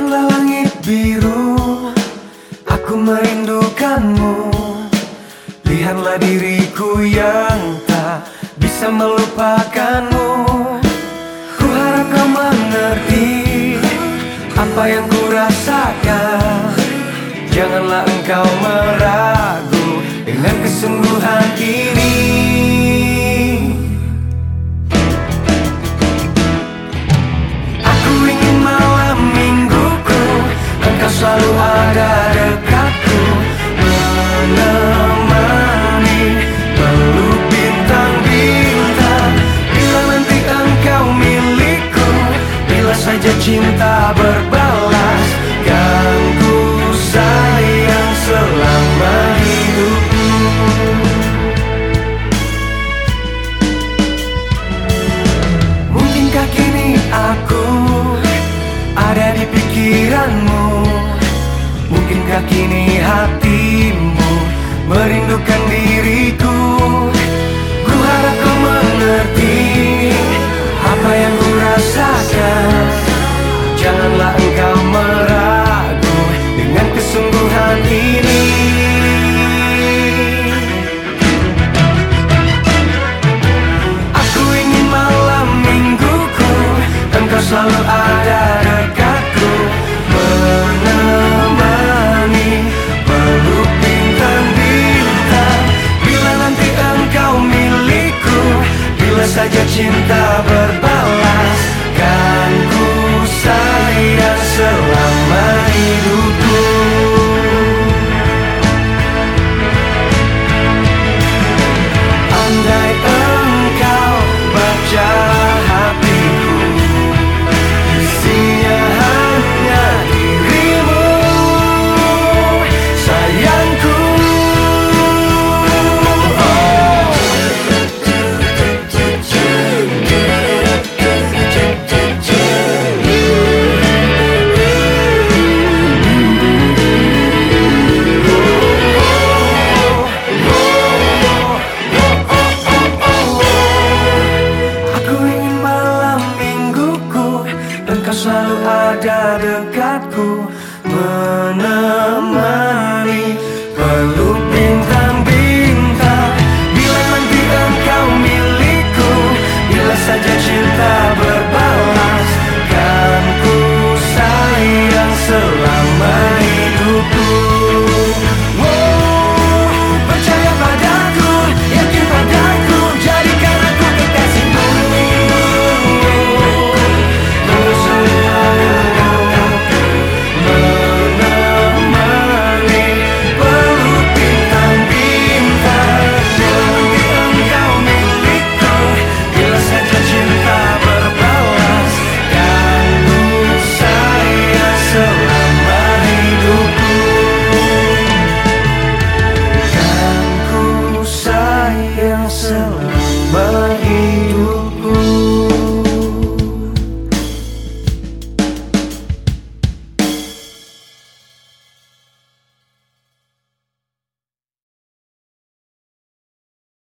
Inilah langit biru Aku merindukanmu. Lihatlah diriku yang tak bisa melupakanmu. Ku harap kau mengerti Apa yang ku rasakan Janganlah engkau meragu Dengan kesungguhan ini selalu ada dekatku Menemani peluk bintang-bintang. Bila nanti engkau milikku Bila saja cinta berbalas Mungkinkah kini hatimu merindukan diriku. Ku harap kau mengerti selalu ada dekatku menemani. My